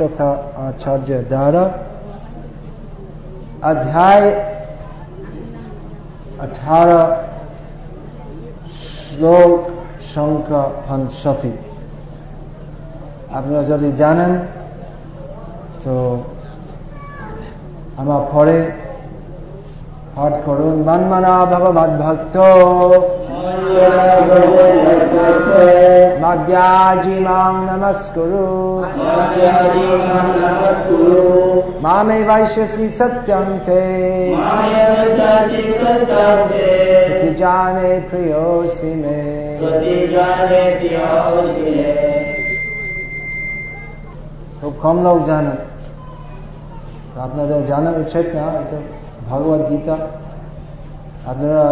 হরিশখা আচার্য দ্বারা অধ্যায় আঠারো শ্লোক সংখ্যা পঞ্চশতি আপনারা যদি জানেন তো আমার পরে পাঠ করুন মানমানা ভগবদ ভক্ত মাজ্ঞাজি মাং নমস্কুরু মামে বৈশ্যসি সত্যং তে জানে প্রিয়োসি মে খুব কম লোক জানেন আপনাদের জানা উচিত না এটা ভগবত গীতা আপনারা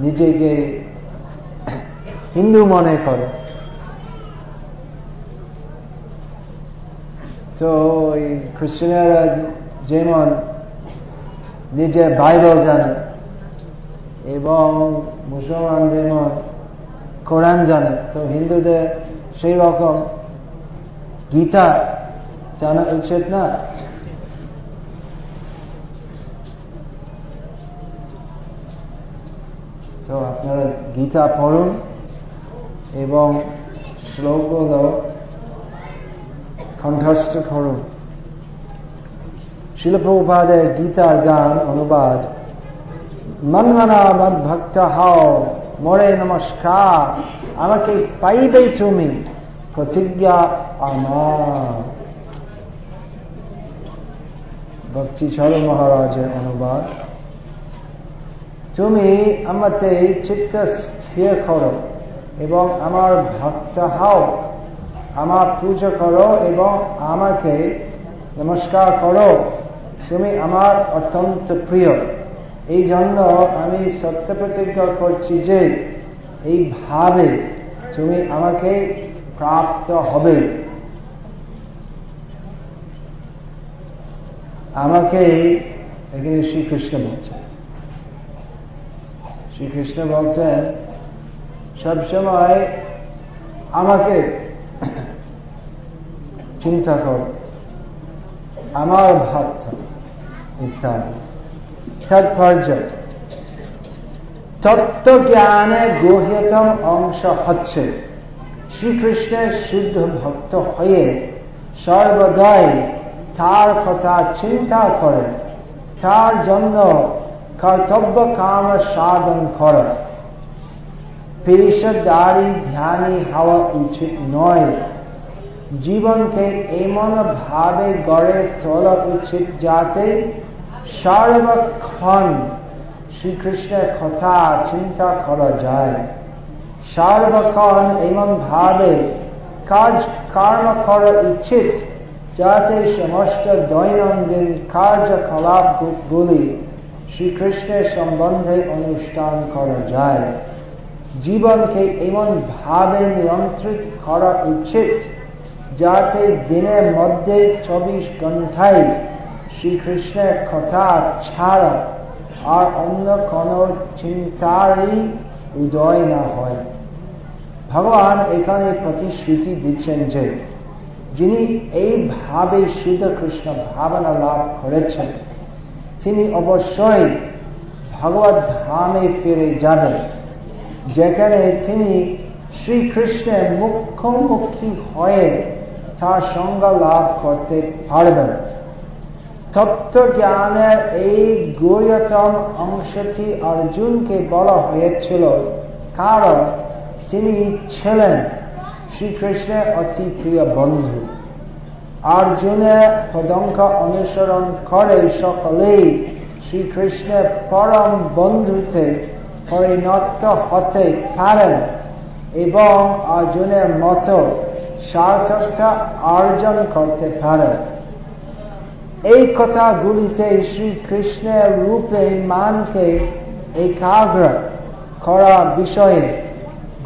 নিজেকে হিন্দু মনে করে তো ওই খ্রিস্টানেরা যেমন নিজের বাইবেল জানে এবং মুসলমান যেমন কোরআন জানে। তো হিন্দুদের সেই রকম গীতা জানা উচিত না? তো আপনারা গীতা পড়ুন এবং শ্লোকগুলো কণ্ঠস্থ করুন শিলপ্রপাদের গীতার গান, অনুবাদ। মনমনা মদ ভক্ত হাও, মরে নমস্কার। আমাকে পাইবে তুমি, প্রতিজ্ঞা আমার। ভক্তি চরণ মহারাজের অনুবাদ। তুমি আমাকে চিত্ত স্থির করো এবং আমার ভক্ত হও। আমার পুজো করো এবং আমাকে নমস্কার করো। তুমি আমার অত্যন্ত প্রিয়। এই জন্য আমি সত্য প্রতিজ্ঞা করছি যে, এইভাবে তুমি আমাকে প্রাপ্ত হবে। আমাকে এখানে শ্রীকৃষ্ণ বলছেন। শ্রীকৃষ্ণ বলছেন, সবসময় আমাকে চিন্তা কর আমার ভক্ত ইত্যাদি তাৎপর্য তত্ত্বজ্ঞানে গ্রহ্যতম অংশ হচ্ছে, শ্রীকৃষ্ণের শুদ্ধ ভক্ত হয়ে সর্বদাই তার কথা চিন্তা করে, তার জন্য কর্তব্য কাম সাধন করা। পেশাদারি ধ্যানী হওয়া উচিত নয়। জীবনকে এমন ভাবে গড়ে তোলা উচিত যাতে সর্বক্ষণ শ্রীকৃষ্ণের কথা চিন্তা করা যায়। সর্বক্ষণ এমন ভাবে কাজ, কর্ম করা উচিত যাতে সমস্ত দৈনন্দিন কার্যকলাপ কার্যকলাপগুলি শ্রীকৃষ্ণের সম্বন্ধে অনুষ্ঠান করা যায়। জীবনকে এমন ভাবে নিয়ন্ত্রিত করা উচিত যাতে দিনের মধ্যে চব্বিশ ঘন্টায় শ্রীকৃষ্ণের কথা ছাড়া আর অন্য কোন চিন্তারই উদয় না হয়। ভগবান এখানে প্রতিশ্রুতি দিচ্ছেন যে, যিনি এইভাবে শুদ্ধ কৃষ্ণ ভাবনা লাভ করেছেন, তিনি অবশ্যই ভগবত ধামে ফিরে যাবেন, যেখানে তিনি শ্রীকৃষ্ণের মুখ্যমুখী হয়ে তার সঙ্গ লাভ করতে পারবেন তত্ত্বজ্ঞানের এই গৌরতম অংশটি অর্জুনকে বলা হয়েছিল। কারণ তিনি ছিলেন শ্রীকৃষ্ণের অতি প্রিয় বন্ধু। অর্জুনের পদঙ্ক অনুসরণ করে সকলেই শ্রীকৃষ্ণের পরম বন্ধুতে পরিণত হতে পারেন এবং অর্জুনের মতো সার্থকতা অর্জন করতে পারে। এই কথাগুলিতে শ্রীকৃষ্ণের রূপে মানকে একাগ্র করা বিষয়ে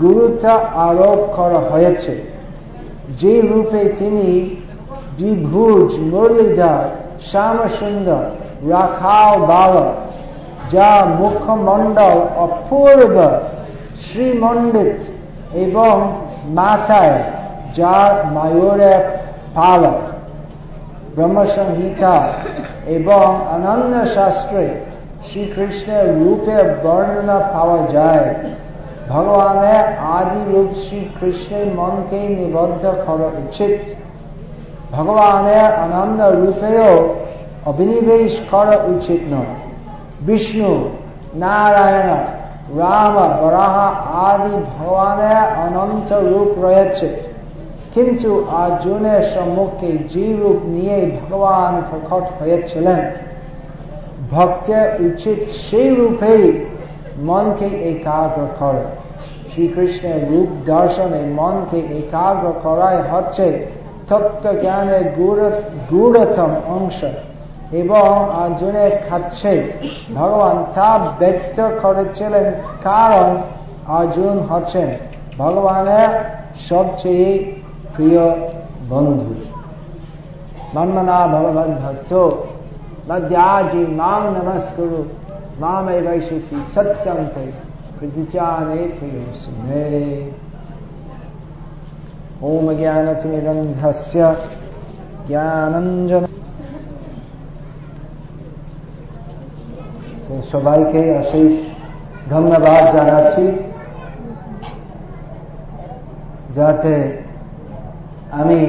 গুরুত্ব আরোপ করা হয়েছে। যে রূপে তিনি দ্বিভুজ মুরলীধর শ্যামসুন্দর রাখাও বালক যা মুখমণ্ডল অপূর্ব, শ্রীমণ্ডিত এবং মাথায় যার মায়ুরের পালক ব্রহ্মসংহিতা এবং অনন্য শাস্ত্রে শ্রীকৃষ্ণের রূপের বর্ণনা পাওয়া যায়। ভগবানের আদি রূপ শ্রীকৃষ্ণের মনকে নিবদ্ধ করা উচিত। ভগবানের আনন্দ রূপেও অভিনিবেশ করা উচিত নয়। বিষ্ণু, নারায়ণ, রাম, বরাহ আদি ভগবানের অনন্ত রূপ রয়েছে। কিন্তু অর্জুনের সম্মুখে যে রূপ নিয়ে ভগবান প্রকট হয়েছিলেন, ভক্তের উচিত সেই রূপেই মনকে একাগ্র করে। শ্রীকৃষ্ণের রূপ দর্শনে মনকে একাগ্র করাই হচ্ছে তত্ত্ব জ্ঞানের গূঢ়তম অংশ। এবং অর্জুনের খাচ্ছে, ভগবান তা ব্যক্ত করেছিলেন কারণ অর্জুন হচ্ছেন ভগবানের সবচেয়ে প্রিয় বন্ধু মন্মনা ভগবান ভক্ত মধ্যাজি মাং নমস্কুরু মামে বৈশসি সত্যম তে প্রতিচানে প্রিয়সুমে ওম জ্ঞানতিমিরন্ধস্য জ্ঞানঞ্জন সবাইকে অশেষ ধন্যবাদ জানাচ্ছি যাতে আমি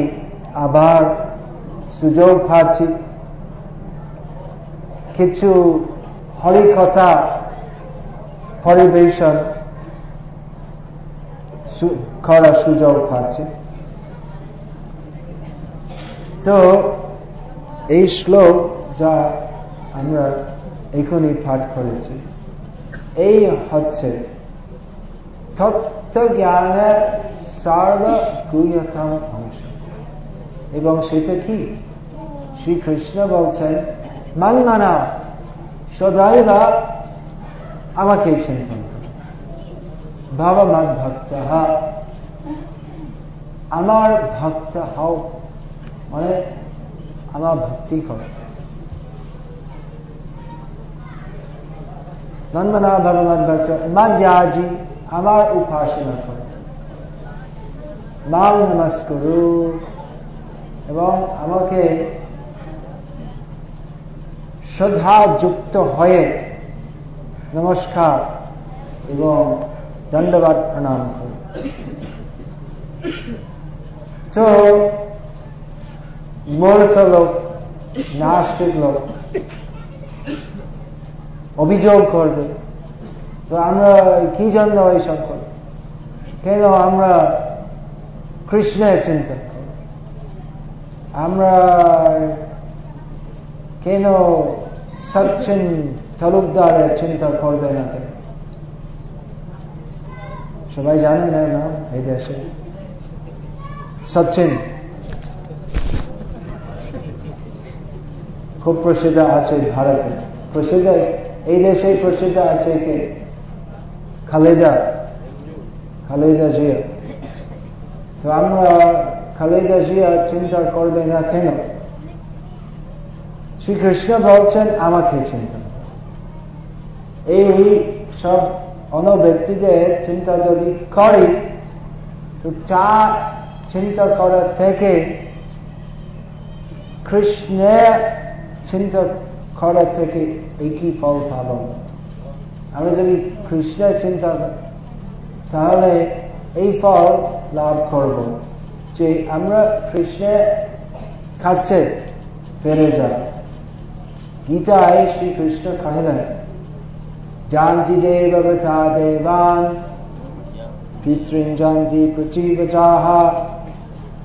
আবার সুযোগ পাচ্ছি। কিছু হরিকথা পরিবেশন করার সুযোগ পাচ্ছি। তো এই শ্লোক যা আমরা এখনই পাঠ করেছি, এই হচ্ছে তত্ত্ব জ্ঞানের সর্বগুহ্যতম অংশ এবং সেটা কি? শ্রীকৃষ্ণ বলছেন মান্নানা সদাইবা আমাকে চিন্তন ভগবান ভক্ত আমার ভক্ত হও। মানে আমার ভক্তি কর। নন্দনা ভগবান ভক্ত মাদ্যাজি আমার উপাসনা কর। মাল নমস্করু এবং আমাকে শ্রদ্ধাযুক্ত হয়ে নমস্কার এবং দণ্ডবাদ প্রণাম করি। তো মূর্খ লোক নাস্তিক লোক অভিযোগ করবে, তো আমরা কি জন্য এইসব করি কেন আমরা কৃষ্ণের চিন্তা। আমরা কেন সচিন তালুকদারের চিন্তা করবে না সবাই জানে না নাম এই দেশে। সচিন খুব প্রসিদ্ধ আছে ভারতে। প্রসিদ্ধ, এই দেশে প্রসিদ্ধ আছে কে? খালেদা। খালেদা জিয়া। তো আমরা খালেদা জিয়া চিন্তা করবে না কেন? শ্রীকৃষ্ণ বলছেন, আমাকে চিন্তা এই সব অন্য ব্যক্তিদের চিন্তা যদি করি, তো চা চিন্তা করা থেকে কৃষ্ণের চিন্তা করা থেকে একই ফল পাব আমরা যদি কৃষ্ণের চিন্তা তাহলে এই ফল লাভ করব। যে আমরা কৃষ্ণের কাছে ফিরে যাই। গীতায় শ্রীকৃষ্ণ কহিলেন জানজি দেব বৃথা দেবান, পিতৃঞ্জানজি পৃথিবচাহ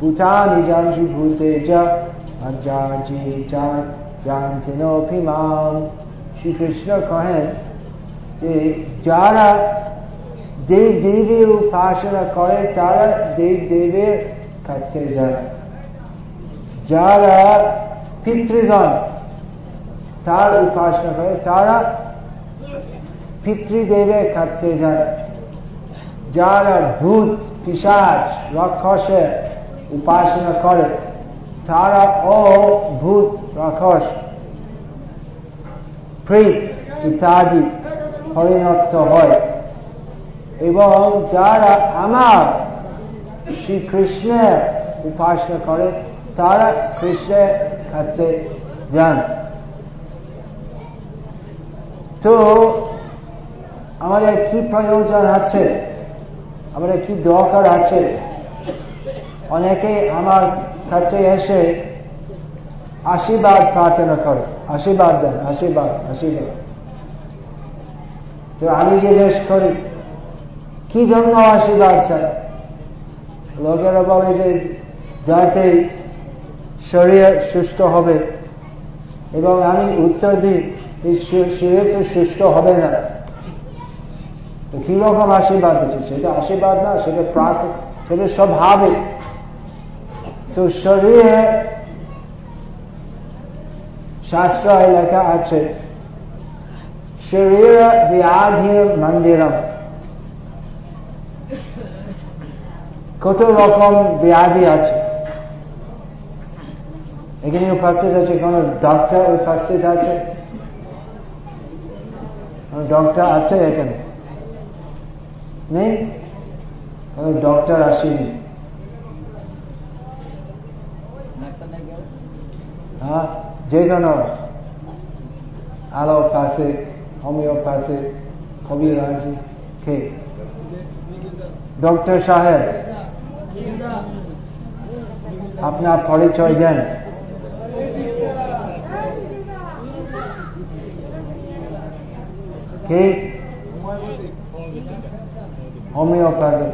ভূতানি জানজি ভূতে জানজি জানছেন শ্রীকৃষ্ণ কহেন যে, যারা দেব দেবীর উপাসনা করে তারা দেব দেবের কাছে যায়। যারা পিতৃগণ, তার উপাসনা করে, তারা পিতৃদেবের কাছে যায়। যারা ভূত পিসাচ রাক্ষসের উপাসনা করে, তারা ও ভূত রক্ষস, প্রেত ইত্যাদি পরিণত হয়। এবং যারা আমার শ্রীকৃষ্ণের উপাসনা করে, তারা কৃষ্ণের কাছে যান। তো, আমাদের কি প্রয়োজন আছে? আমাদের কি দরকার আছে? অনেকে আমার কাছে এসে আশীর্বাদ প্রার্থনা করে। আশীর্বাদ দেন, আশীর্বাদ আশীর্বাদ। তো আমি জিজ্ঞেস করি কি জন্য আশীর্বাদ চাই লোকেরা বলে যে, যাতে শরীর সুস্থ হবে। এবং আমি উত্তর দিই শরীর তো সুস্থ হবে না। তো কীরকম আশীর্বাদ হচ্ছে? সেটা আশীর্বাদ না, সেটা প্রাকৃত সেটা স্বভাবিক তো শরীরে শাস্ত্র লেখা আছে, শরীর ব্যাধি মন্দিরম। কত রকম ব্যাধি আছে। এখানে উপস্থিত আছে, কোন ডক্টর উপস্থিত আছে? ডক্টর আছে এখানে? নেই? ডক্টর আসেনি। হ্যাঁ যে কোনো অ্যালোপ্যাথিক হোমিওপ্যাথিক কবিরাজি, কে? ডক্টর সাহেব। আপনার পরিচয় দেন। কে? হোমিওপ্যাথি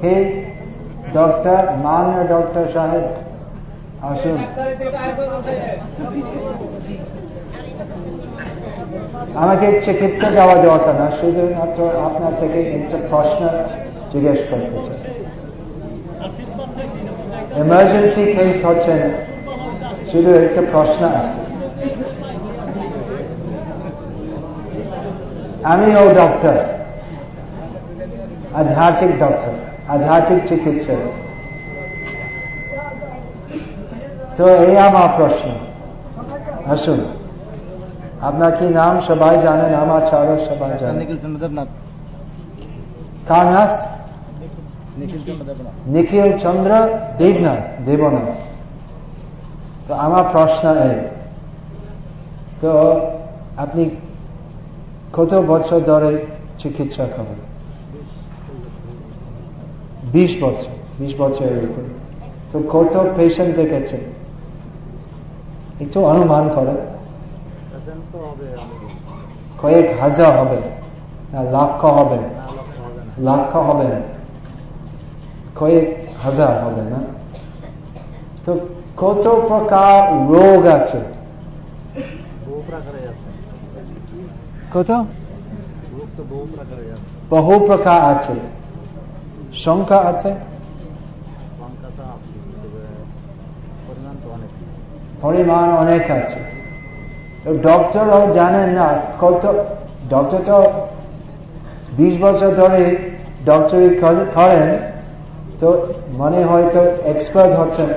কে? ডক্টর মান্য ডক্টর সাহেব। আসুন। আমাকে চিকিৎসা দেওয়া দরকার না, শুধুমাত্র আপনার থেকে একটা প্রশ্ন জিজ্ঞেস করতে চাই। এমার্জেন্সি কেস হচ্ছে না। শুধু একটা প্রশ্ন আছে। আমিও ডক্টর আধ্যাত্মিক ডক্টর আধ্যাত্মিক চিকিৎসক। তো এই আমার প্রশ্ন। আসুন। আপনার কি নাম? সবাই জানেন আমার চারো সবাই জানেন। নিখিল কার নিখিল। চন্দ্র দেবনাথ নিখিল চন্দ্র দেবনাথ দেবনাথ। তো আমার প্রশ্ন এই তো আপনি কত বছর ধরে চিকিৎসা করেন বিশ বছর বিশ বছর এরকম তো কত পেশেন্ট দেখেছেন? একটু অনুমান করেন। হবে কয়েক হাজার হবে না লাখ হবে না। না লাখ হবে না। কয়েক হাজার হবে না? তো কত প্রকার রোগ আছে? কত? বহু প্রকারে আছে। সংখ্যা আছে? পরিমাণ অনেক আছে। তো ডক্টরও জানেন না কত, ডক্টর তো বিশ বছর ধরে ডক্টরি করেন তো মনে হয়তো এক্সপার্ট হচ্ছেন।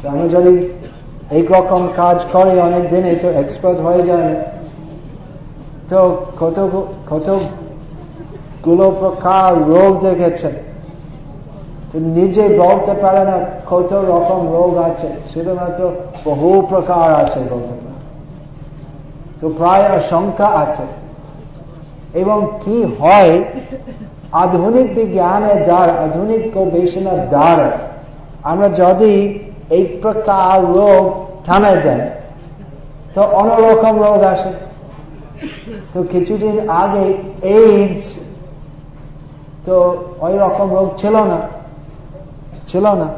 তো আমরা যদি এই রকম কাজ করি অনেক দিনে তো এক্সপার্ট হয়ে যায় তো কত কতগুলো প্রকার রোগ দেখেছেন। নিজে বলতে পারে না কত রকম রোগ আছে, শুধুমাত্র বহু প্রকার আছে বলতে তো প্রায় সংখ্যা আছে। এবং কি হয় আধুনিক বিজ্ঞানের দ্বারা আধুনিক গবেষণার দ্বারা আমরা যদি এই প্রকার রোগ থামে দেন, তো অন্যরকম রোগ আসে। তো কিছুদিন আগে এইডস তো ওই রকম রোগ ছিল না ছিল না।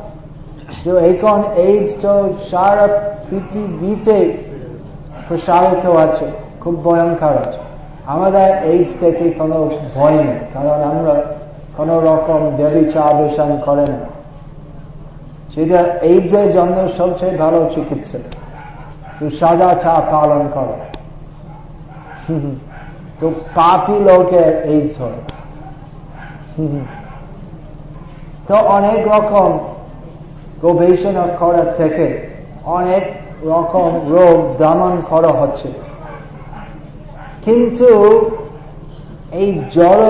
তো এখন এইডস তো সারা পৃথিবীতে প্রসারিত আছে, খুব ভয়ঙ্কর আছে। আমাদের এই থেকে কোনো ভয় নেই, কারণ আমরা কোন রকম ব্যবচার বেশন করে না। সেটা এইডসের জন্য সবচেয়ে ভালো চিকিৎসা। তো সাদা চা পালন করো। তো পাপি লোকের এইডস হয়। তো অনেক রকম গবেষণা করার থেকে অনেক রকম রোগ দমন করা হচ্ছে। কিন্তু এই জড়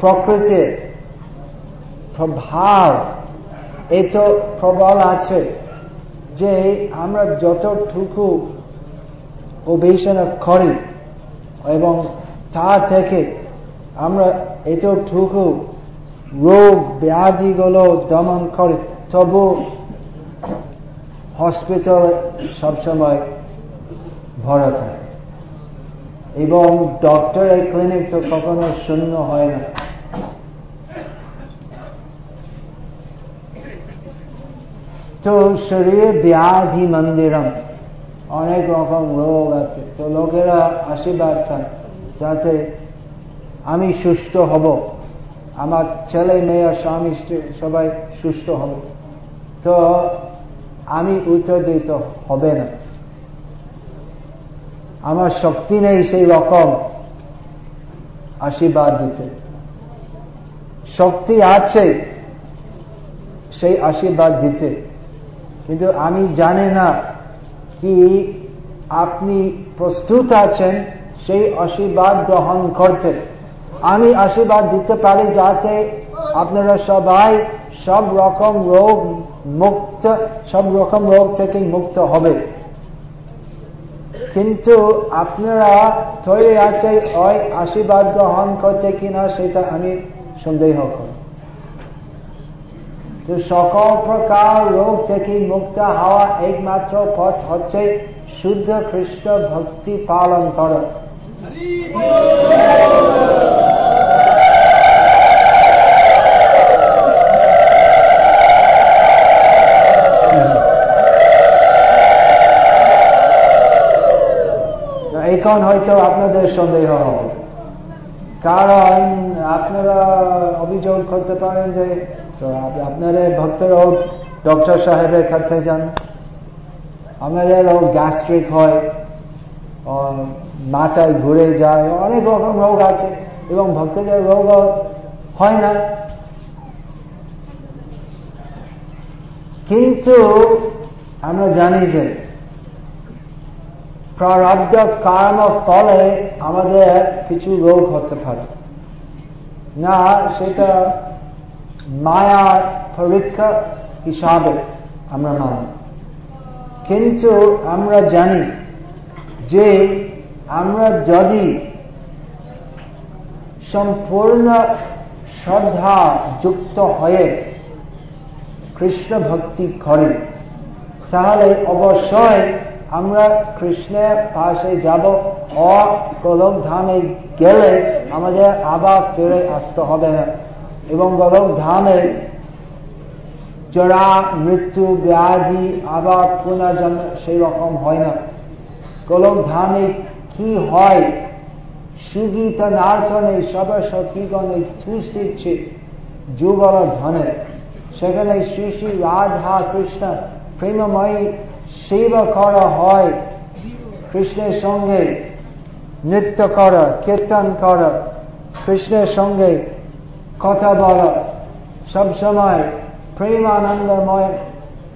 প্রকৃতির প্রভাব, এত প্রবল আছে যে আমরা যতটুকু গবেষণা করি এবং তা থেকে আমরা এতটুকু রোগ ব্যাধিগুলো দমন করি, তবু হসপিটাল সবসময় ভরা থাকে। এবং ডক্টরের ক্লিনিক তো কখনো শূন্য হয় না। তো শরীর ব্যাধি মন্দিরম, অনেক রকম রোগ আছে। তো লোকেরা আশীর্বাদ চান যাতে আমি সুস্থ হব। আমার ছেলে মেয়ে স্বামী সবাই সুস্থ হবে। তো আমি উত্তর দিতে হবে না। আমার শক্তি নেই সেই রকম আশীর্বাদ দিতে। শক্তি আছে সেই আশীর্বাদ দিতে। কিন্তু আমি জানি না কি আপনি প্রস্তুত আছেন সেই আশীর্বাদ গ্রহণ করতে। আমি আশীর্বাদ দিতে পারি যাতে আপনারা সবাই সব রকম রোগ মুক্ত সব রকম রোগ থেকে মুক্ত হবে। কিন্তু আপনারা তৈরি আছে ওই আশীর্বাদ গ্রহণ করতে কিনা সেটা আমি সন্দেহ করি। তো সকল প্রকার রোগ থেকে মুক্ত হওয়া একমাত্র পথ হচ্ছে শুদ্ধ খ্রিস্ট ভক্তি পালন করা। এখন হয়তো আপনাদের সন্দেহ হবে। কারণ আপনারা অভিযোগ করতে পারেন যে আপনারা ভক্তরাও ডক্টর সাহেবের কাছে যান। আমাদেরও গ্যাস্ট্রিক হয় মাথায় ঘুরে যায়, অনেক রকম রোগ আছে এবং ভক্তদের রোগ হয় না। কিন্তু আমরা জানি যে প্রারব্ধ কর্ম ফলে আমাদের কিছু রোগ হতে পারে। না, সেটা মায়া পরীক্ষা হিসাবে আমরা মানি। কিন্তু আমরা জানি যে আমরা যদি সম্পূর্ণ শ্রদ্ধা যুক্ত হয়ে কৃষ্ণ ভক্তি করি, তাহলে অবশ্যই আমরা কৃষ্ণের পাশে যাব ও গোলক ধামে গেলে আমাদের আবার ফিরে আসতে হবে। না এবং গোলক ধামে জরা, মৃত্যু, ব্যাধি, আবার পুনর্জন্ম সেই রকম হয় না। গোলক ধামে কি হয়? সুগীত নার্থনে সব সখীগণে তুষিছে যুগল ধনে সেখানে শ্রী শ্রী রাধা কৃষ্ণ প্রেমময়ী সেবা করা হয়। কৃষ্ণের সঙ্গে নৃত্য করা, কীর্তন করা, কৃষ্ণের সঙ্গে কথা বলা, সবসময় প্রেমানন্দময়,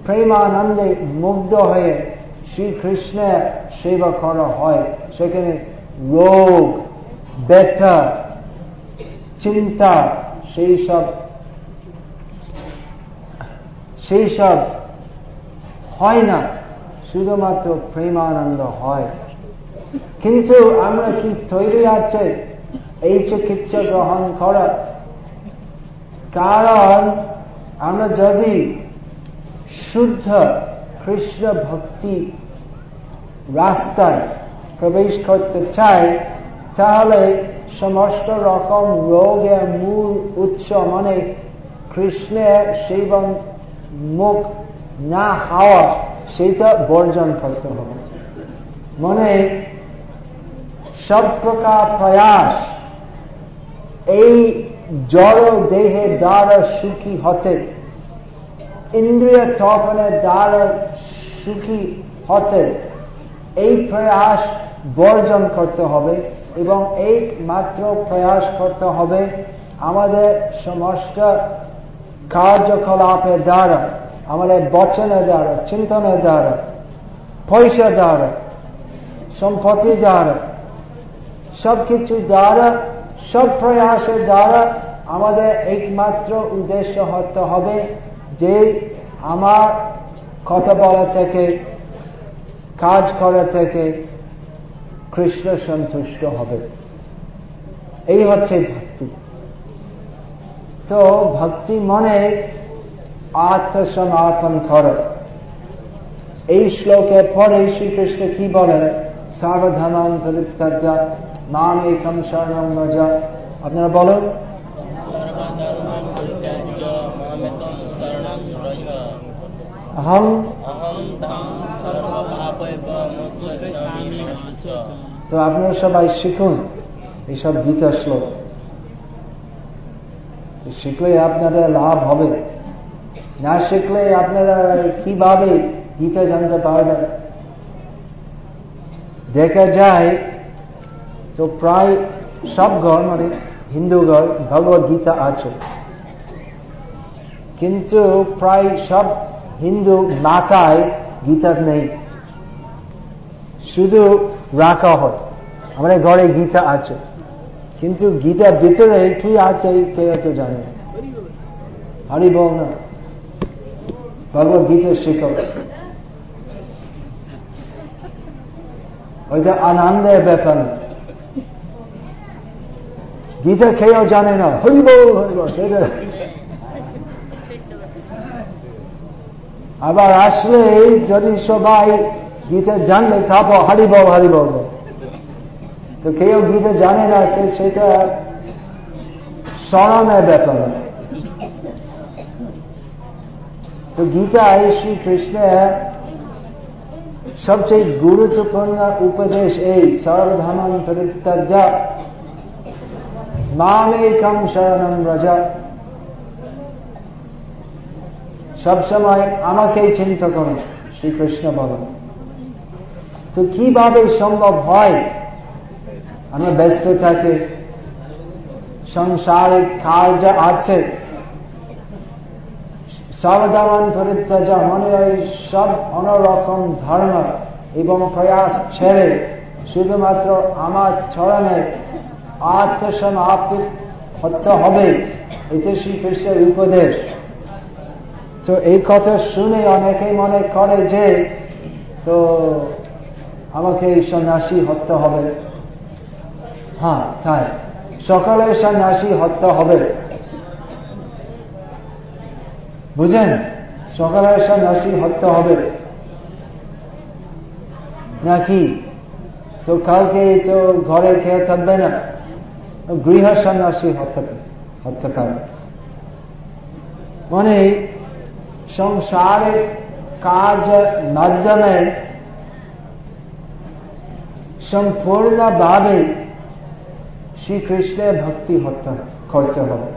প্রেমানন্দে মুগ্ধ হয়ে শ্রীকৃষ্ণের সেবা করা হয়। সেখানে রোগ, ব্যথা, চিন্তা, সেই সব সেই সব হয় না। শুধুমাত্র প্রেমানন্দ হয়। কিন্তু আমরা কি তৈরি আছে? এই চিকিৎসা গ্রহণ করা। কারণ আমরা যদি শুদ্ধ কৃষ্ণ ভক্তি রাস্তায় প্রবেশ করতে চাই, তাহলে সমস্ত রকম রোগের মূল উৎস মানে কৃষ্ণের সেবন মুখ না হওয়া সেটা বর্জন করতে হবে। মানে সব প্রকার প্রয়াস এই জড় দেহে দ্বারা সুখী হতে, ইন্দ্রিয় তপনের দ্বারা সুখী হতে, এই প্রয়াস বর্জন করতে হবে এবং এই মাত্র প্রয়াস করতে হবে আমাদের সমস্ত কার্যকলাপের দ্বারা। আমাদের বচনের দ্বারা, চিন্তনের দ্বারা পয়সা দ্বারা সম্পত্তি দ্বারা সবকিছু দ্বারা, সব প্রয়াসের দ্বারা আমাদের একমাত্র উদ্দেশ্য হতে হবে যে আমার কথা বলা থেকে, কাজ করা থেকে কৃষ্ণ সন্তুষ্ট হবে। এই হচ্ছে ভক্তি। তো ভক্তি মনে আত্মসমর্পণ কর এই শ্লোকের পরে শ্রীকৃষ্ণ কি বলেন সার্বধমান পরিত্যাজ্য নাম একম শরণম রজ আপনারা বলুন सर्वधर्मान् परित्याज्य मामेकं शरणं व्रज अहम अहं तां सर्वपापैकमुच्यसामि তো আপনারা সবাই শিখুন এইসব গীতা শ্লোক তো শিখলে আপনাদের লাভ হবে না শিখলে আপনারা কীভাবে গীতা জানতে পারবেন? দেখা যায়, তো প্রায় সব ঘর মানে হিন্দু ঘর, ভগবত গীতা আছে। কিন্তু প্রায় সব হিন্দু মাথায় গীতা নেই। শুধু রাখা হয়। আমাদের ঘরে গীতা আছে। কিন্তু গীতার ভিতরে কি আছে, কে তো জানে। হরি বল না। ভগবত গীতা শেখো ওইটা আনন্দের ব্যাপার গীতা খেয়েও জানে না হরি বল হরি বল সেটা আবার আসলে যদি সবাই গীতা জানলে তারপর হারি বল হারি বল বল। তো কেউ গীতা জানে না সেটা স্মরণের ব্যাপার তো সবচেয়ে গুরুত্বপূর্ণ উপদেশ এই সর্বধর্মান পরিত্যাজ্য মামেকম শরণম রজ সবসময় আমাকেই চিন্তা করুন শ্রীকৃষ্ণ বলেন তো কীভাবে সম্ভব হয়? আমরা ব্যস্ত থাকি, সংসারিক কার্য আছে। সাবধান পরিত্যাজা মনে হয় সব অন্যরকম ধর্ম এবং প্রয়াস ছেড়ে শুধুমাত্র আমার চরণে আত্মসমাপিত হতে হবে, এতে শ্রীকৃষ্ণের উপদেশ। তো এই কথা শুনে অনেকে মনে করে যে, তো আমাকে এই সন্ন্যাসী হতে হবে। হ্যাঁ তাই। সকালে সন্ন্যাসী হতে হবে। বুঝেন? সকালে সন্ন্যাসী হতে হবে। নাকি? তো কাউকে তো ঘরে খেয়ে থাকবে না। গৃহ সন্ন্যাসী হতে হতে পারে মানে সংসারের কাজ মাধ্যমে সম্পূর্ণভাবে শ্রীকৃষ্ণের ভক্তি হতে করতে হবে।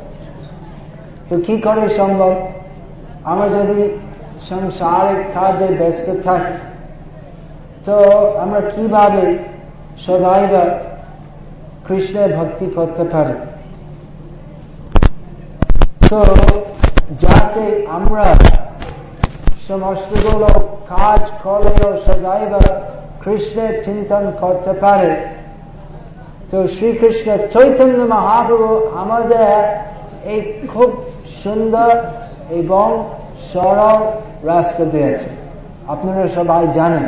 তো কি করে সম্ভব? আমরা যদি সংসারিক কাজে ব্যস্ত থাকি, তো আমরা কীভাবে সদাইব কৃষ্ণের ভক্তি করতে পারি? তো যাতে আমরা সমস্তগুলো কাজ করে করলেও সদাইব কৃষ্ণের চিন্তন করতে পারে, তো শ্রীকৃষ্ণ চৈতন্য মহাপ্রভু আমাদের এই খুব সুন্দর এবং সরল রাস্তা দিয়েছে। আপনারা সবাই জানেন।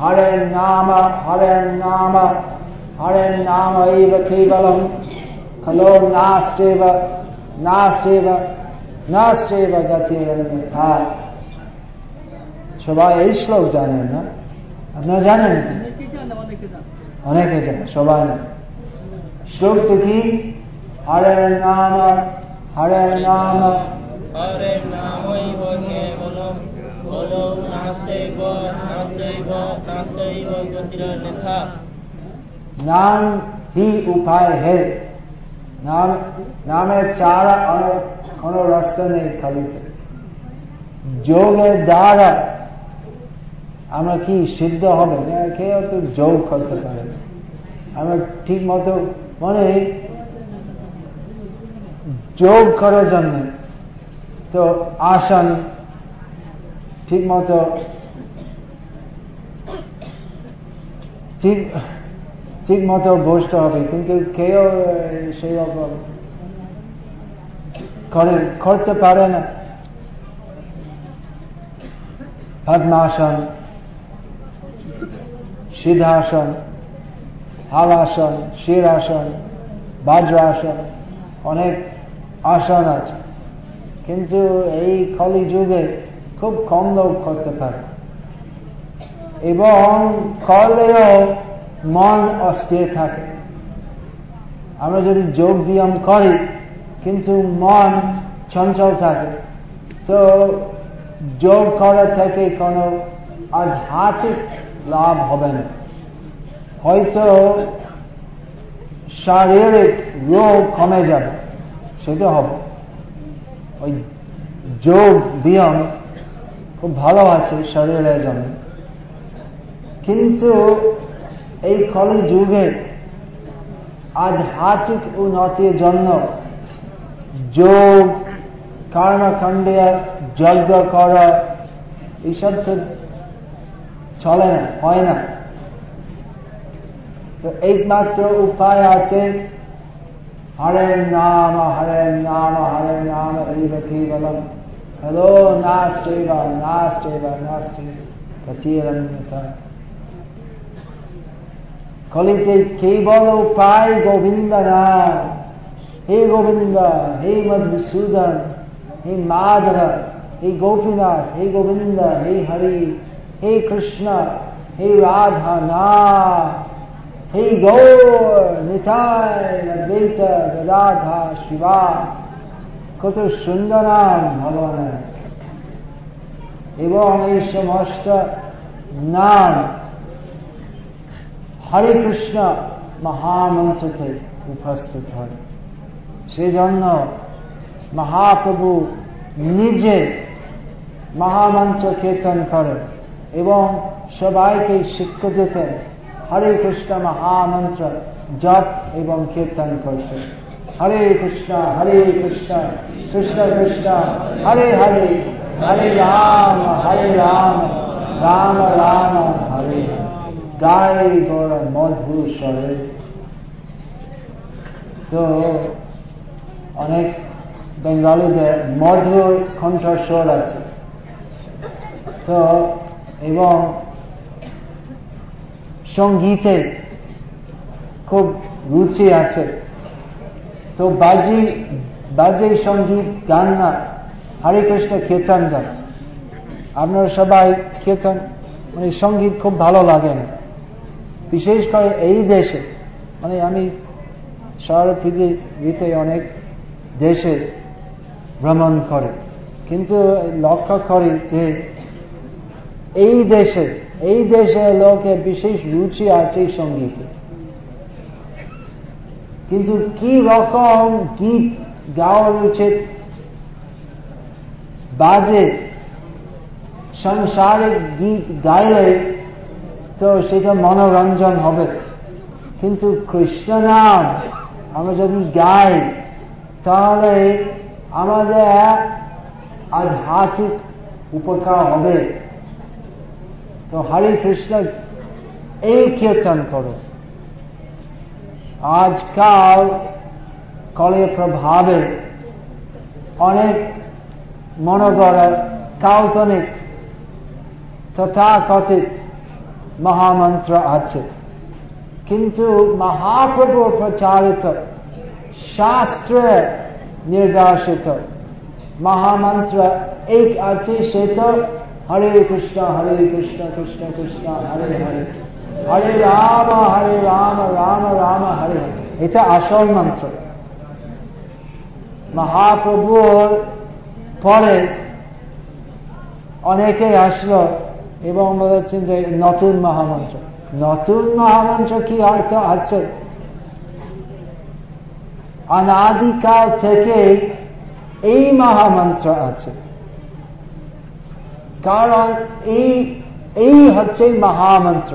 হরের নাম হরের নাম হরের নাম এইব কেবলম। খলো নাস্তেব নাস্তেব নাস্তেব গতি সবাই এই শ্লোক জানেন না? আপনারা জানেন অনেকে জানেন, সবাই না শ্লোকটি কি? হরের নাম হরে নাম হরে নামৈব নাম হি উপায় হে? নাম নামের চারা কোনো রাস্তা নেই খালিতে যোগের দ্বারা আমরা কি সিদ্ধ হবে? কে অত যোগ করতে পারে? আমরা ঠিক মতো মনে যোগ করার জন্য। তো আসন ঠিক মতো ঠিক মতো বসতে হবে, কিন্তু কেউ সেই করে, করতে পারে না। পদ্মাসন, সিদ্ধাসন, হালাসন, শিরাসন, বজ্রাসন, অনেক আসন আছে। কিন্তু এই কলি যুগে খুব কম লোক করতে পারে। এবং করলেও মন অস্থির থাকে। আমরা যদি যোগ ব্যায়াম করি, কিন্তু মন চঞ্চল থাকে। তো যোগ করা থেকে কোনো আধ্যাত্মিক লাভ হবে না। হয়তো শারীরিক রোগ কমে যাবে। সেটা হবে। ওই যোগ ব্যায়াম খুব ভালো আছে শরীরের জন্য। কিন্তু এই কলি যুগে আধ্যাত্মিক উন্নতির জন্য যোগ কর্মকাণ্ডে যজ্ঞ করা এইসব তো চলে না, হয় না। তো একমাত্র উপায় আছে হরে নাম হরে নাম হরে নাম এইব কেবলম হ্যালো নাস্তেব নাস্তেব নাস্তে কচিরন্যতা কলিতে কেবল উপায় গোবিন্দ নাম হে গোবিন্দ হে মধুসূদন হে মাধব হে গোপীনাথ হে গোবিন্দ হে হরি হে কৃষ্ণ হে রাধা নাম হে গৌর অদ্বৈত রাধা শিবা। কত সুন্দর নাম ভগবানের এবং এই সমস্ত নাম হরে কৃষ্ণ মহামন্ত্রতে উপস্থিত হয়। সেজন্য মহাপ্রভু নিজে মহামন্ত্র কীর্তন করেন এবং সবাইকে শিক্ষা দিতেন। হরে কৃষ্ণ মহামন্ত্র, জপ এবং কীর্তন করতেন হরে কৃষ্ণ হরে কৃষ্ণ কৃষ্ণ কৃষ্ণ, হরে হরে হরে রাম হরে রাম রাম রাম, হরে গায়ে গৌর মধু স্বরে। তো অনেক বেঙ্গলিদের মধুর কণ্ঠস্বর আছে। তো এবং সঙ্গীতে খুব রুচি আছে। তো বাজি, বাজে সংগীত, গান না। হরে কৃষ্ণ, কীর্তন গান। আপনারা সবাই কীর্তন মানে সংগীত খুব ভালো লাগে না। বিশেষ করে এই দেশে মানে আমি সারা পৃথিবীতে অনেক দেশে ভ্রমণ করে। কিন্তু লক্ষ্য করি যে এই দেশে এই দেশে লোকের বিশেষ রুচি আছে সঙ্গীতে। কিন্তু কি রকম গীত গাওয়া উচিত বাজে, সংসারিক গীত গাইলে তো সেটা মনোরঞ্জন হবে। কিন্তু কৃষ্ণ নাম আমরা যদি গাই, তাহলে আমাদের আধ্যাত্মিক উপকার হবে। তো হরে কৃষ্ণ, এই কীর্তন করো। আজকাল কলের প্রভাবে অনেক মনোগড় কাল্পনিক, তথাকথিত মহামন্ত্র আছে। কিন্তু মহাপ্রভু প্রচারিত, শাস্ত্রে নির্দেশিত মহামন্ত্র এক আছে সেটা হরে কৃষ্ণ হরে কৃষ্ণ কৃষ্ণ কৃষ্ণ, হরে হরে। হরে রাম হরে রাম রাম রাম, হরে হরে। এটা আসল মন্ত্র। মহাপ্রভুর পরে অনেকে আসলো এবং বলেছেন যে নতুন মহামন্ত্র। নতুন মহামন্ত্র কি অর্থ আছে? অনাদিকাল থেকে এই মহামন্ত্র আছে। কারণ এই এই হচ্ছে মহামন্ত্র।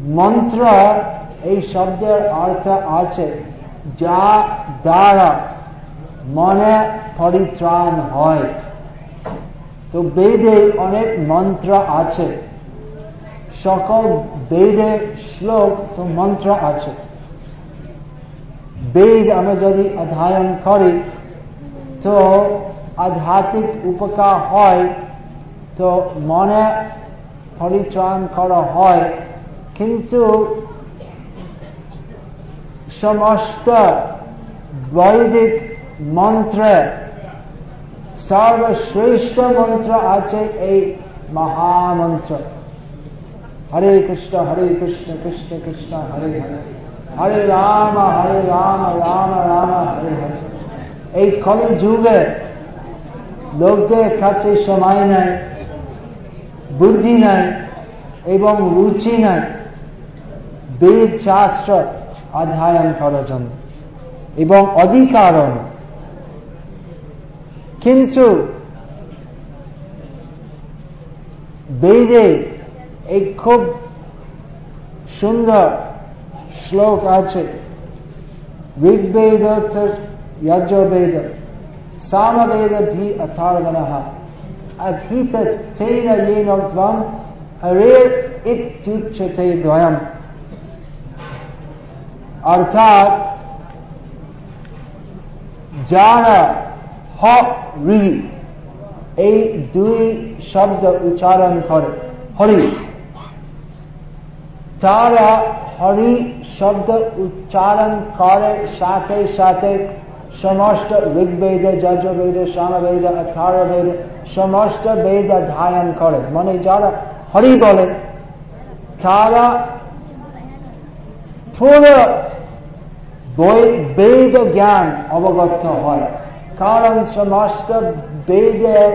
মন্ত্র এই শব্দের অর্থ আছে, যা দ্বারা মনে পরিত্রাণ হয়। তো বেদে অনেক মন্ত্র আছে। সকল বেদে শ্লোক তো মন্ত্র আছে। বেদ আমরা যদি অধ্যয়ন করি, তো আধ্যাত্মিক উপকার হয়, তো মনে পরিত্রাণ করা হয়। কিন্তু সমস্ত বৈদিক মন্ত্রে, সর্বশ্রেষ্ঠ মন্ত্র আছে এই মহামন্ত্র। হরে কৃষ্ণ হরে কৃষ্ণ কৃষ্ণ কৃষ্ণ, হরে হরে। হরে রাম হরে রাম রাম রাম, হরে হরে। এই কলি যুগে লোকদের কাছে সময় নাই বুদ্ধি নাই এবং রুচি নাই বেদ, শাস্ত্র অধ্যয়ন করার জন্য এবং অধিকারও নেই। কিন্তু বেদে এই খুব সুন্দর শ্লোক আছে ঋগ্বেদ যজুর্বেদ সামবেদ ভি অথার্বণ অধীত তেন येन त्वं हरे इत्युच्यते द्वयम् অর্থাৎ যারা হ রি এই দুই শব্দ উচ্চারণ করে হরি তারা হরি শব্দ উচ্চারণ করে সাথে সাথে সমস্ত ঋগ্বেদ যজুর্বেদ সামবেদ অথারবেদ সমস্ত বেদ ধায়ন করে মানে যারা হরি বলে, তারা পুরো বেদ জ্ঞান অবগত হয়। কারণ সমস্ত বেদের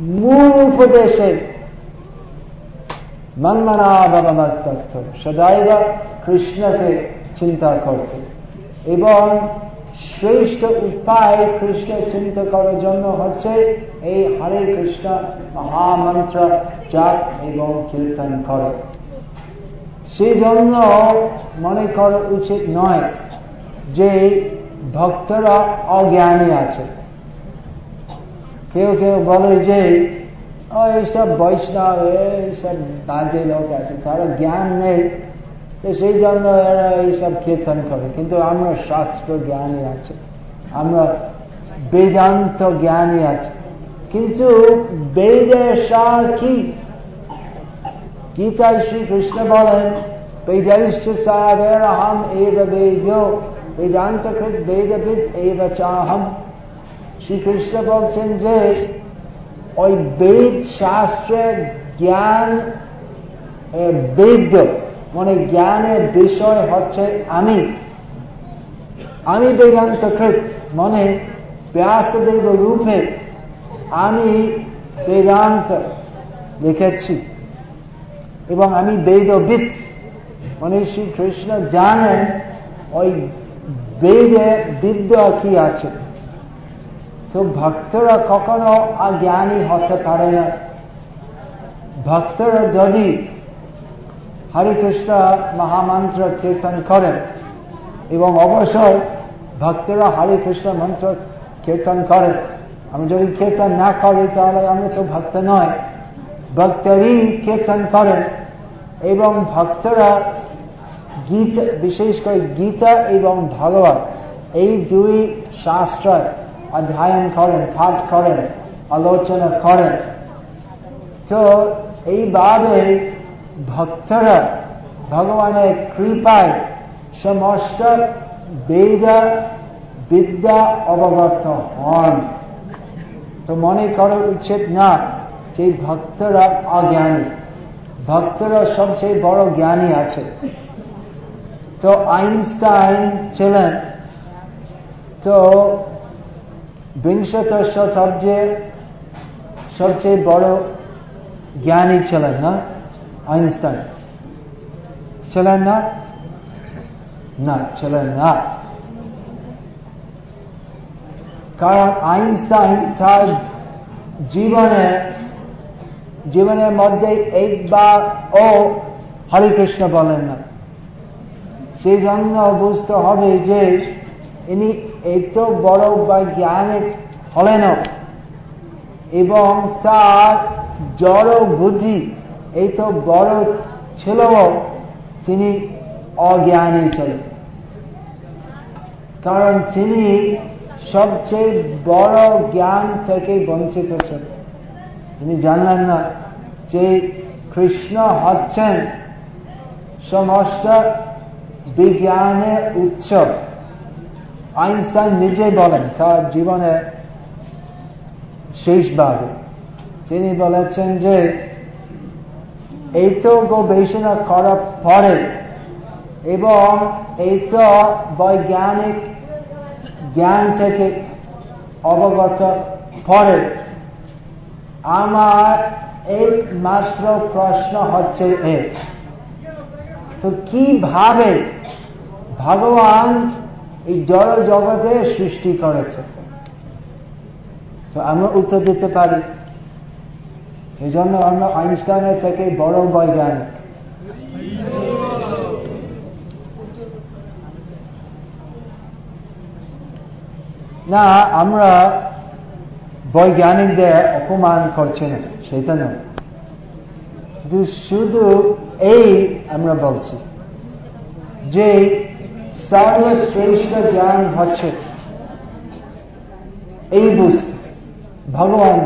মূল উপদেশে মন্মনা তথ্য সদাইব কৃষ্ণকে চিন্তা করতে। এবং শ্রেষ্ঠ উপায় কৃষ্ণ চিন্তা করার জন্য হচ্ছে এই হরে কৃষ্ণ মহামন্ত্র জাপ এবং কীর্তন করে। সেই জন্য মনে করা উচিত নয় যে ভক্তরা অজ্ঞানী আছে। কেউ কেউ বলে যে এইসব বৈষ্ণব এইসব বাদে লোক আছে, তারা জ্ঞান নেই। তো সেই জন্য এরা এইসব কীর্তন করে। কিন্তু আমরা শাস্ত্র জ্ঞানী আছে। আমরা বেদান্ত জ্ঞানী আছে। কিন্তু বেদের সার কি? গীতায় শ্রীকৃষ্ণ বলেন বেদৈশ্চ সাবের আহম এব বেদ বেদান্ত কৃত বেদবিদ এব চাহম। শ্রীকৃষ্ণ বলছেন যে, ওই বেদ শাস্ত্রের জ্ঞান বেদ মানে জ্ঞানের বিষয় হচ্ছে আমি। আমি বেদান্ত কৃত মানে ব্যাসদেব রূপে আমি বেদান্ত লিখেছি। এবং আমি বেদবিদ মানে শ্রীকৃষ্ণ জানেন ওই বেদে বিদ্যা কি আছে। তো ভক্তরা কখনো অজ্ঞানী হতে পারে না। ভক্তরা যদি হরে কৃষ্ণ মহামন্ত্র কীর্তন করেন এবং অবশ্যই ভক্তরা হরে কৃষ্ণ মন্ত্র কীর্তন করেন। আমি যদি কীর্তন না করি, তাহলে আমি তো ভক্ত নয় ভক্তরই কীর্তন করেন এবং ভক্তরা গীতা, বিশেষ করে গীতা এবং ভগবত, এই দুই শাস্ত্র অধ্যয়ন করেন, পাঠ করেন, আলোচনা করেন। তো এইভাবে ভক্তরা ভগবানের কৃপায় সমস্ত বেদ, বিদ্যা অবগত হন। তো মনে করা, উচিত না যে ভক্তরা অজ্ঞানী। ভক্তরা সবচেয়ে বড় জ্ঞানী আছে। তো আইনস্টাইন ছিলেন। তো বিংশত শতাব্দীর সবচেয়ে বড় জ্ঞানী ছিলেন না? আইনস্টাইন ছিলেন না না ছিলেন না কারণ আইনস্টাইন তার জীবনে, জীবনের মধ্যে একবার ও হরে কৃষ্ণ বলেন না। সেই জন্য বুঝতে হবে যে ইনি এত বড় বৈজ্ঞানিক হলেন এবং তার জড় বুদ্ধি এই তো বড় ছিল তিনি অজ্ঞানী ছিলেন কারণ তিনি সবচেয়ে বড় জ্ঞান থেকে বঞ্চিত ছিলেন। তিনি জানলেন না যে কৃষ্ণ হচ্ছেন সমস্ত বিজ্ঞানের উৎসব আইনস্টাইন নিজে বলেন, তার জীবনে শেষভাবে তিনি বলেছেন যে এই তো গবেষণা করার পরে এবং এই তো বৈজ্ঞানিক জ্ঞান থেকে অবগত পরে আমার একমাত্র প্রশ্ন হচ্ছে এক তো কীভাবে ভগবান এই জড় জগতে সৃষ্টি করেছে তো আমরা উত্তর দিতে পারি সেই জন্য আমরা আইনস্টাইনের থেকে বড় বৈজ্ঞানিক না আমরা বৈজ্ঞানিকদের অপমান করছি না সেটা নয় শুধু এই আমরা বলছি যে সর্বশ্রেষ্ঠ জ্ঞান হচ্ছে এই বুঝতে ভগবান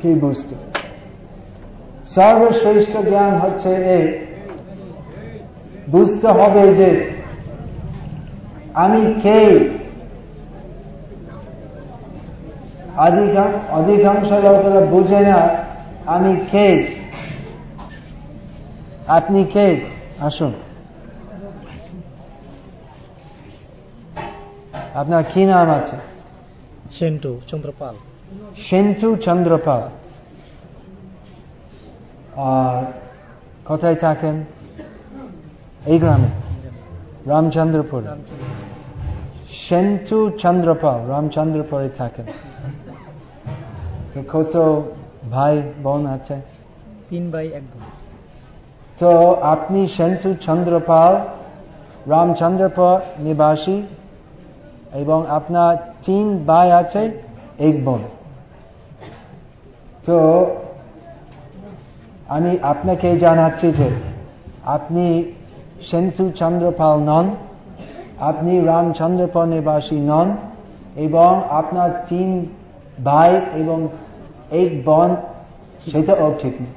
কি বুঝতে সর্বশ্রেষ্ঠ জ্ঞান হচ্ছে এই বুঝতে হবে যে আমি কে। অধিকাংশ লোকেরা বুঝে না আমি কে। আপনি কে? আসুন। আপনার কি নাম আছে? সেন্টু চন্দ্রপাল। সেন্টু চন্দ্রপাল। আর কোথায় থাকেন? এই গ্রামে রামচন্দ্রপুর। সেন্টু চন্দ্রপাল রামচন্দ্রপুরে থাকেন। তো কত ভাই বোন আছে? তিন বাই এক বোন। তো আপনি সেন্টু চন্দ্রপাল রামচন্দ্রপুর নিবাসী এবং আপনার তিন ভাই আছে এক বোন। তো আমি আপনাকে জানাচ্ছি যে আপনি সেন্টু চন্দ্রপাল নন, আপনি রামচন্দ্রপুর নিবাসী নন, এবং আপনার তিন ভাই এবং এক বোন সেটাও ঠিক নেই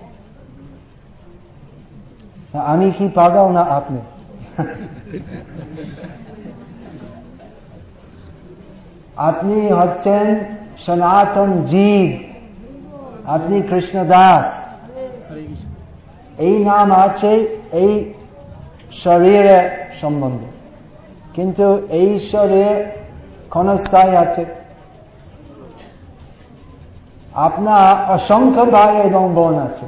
আমি কি পাগল না আপনি? আপনি হচ্ছেন সনাতন জীব, আপনি কৃষ্ণ দাস এই নাম আছে এই শরীরের সম্বন্ধে। কিন্তু এই শরীর ক্ষণস্থায়ী আছে। আপনার অসংখ্য ভাই এবং বোন আছে।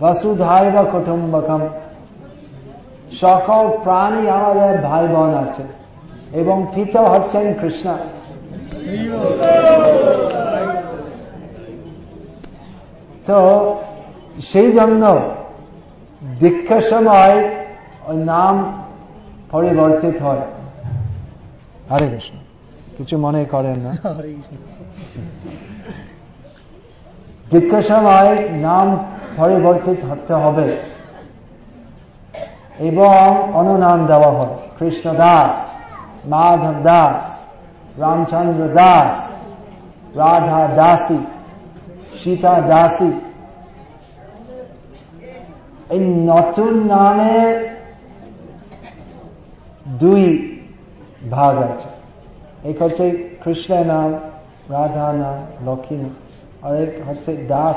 বসুধাই বা কুটুম্বকম। সকল প্রাণী আমাদের ভাই বোন আছে এবং পিতা হচ্ছেন কৃষ্ণ। তো সেই জন্য দীক্ষার সময় ওই নাম পরিবর্তিত হয়। হরে কৃষ্ণ। কিছু মনে করেন না? দীক্ষার সময় নাম পরিবর্তিত হতে হবে এবং অনুনাম দেওয়া হয়। কৃষ্ণ দাস মাধব দাস রামচন্দ্র দাস রাধা দাসী সীতা দাসী এই নতুন নামের দুই ভাগ আছে। এক হচ্ছে কৃষ্ণের নাম, রাধা নাম লক্ষ্মী নাম, আর এক হচ্ছে দাস,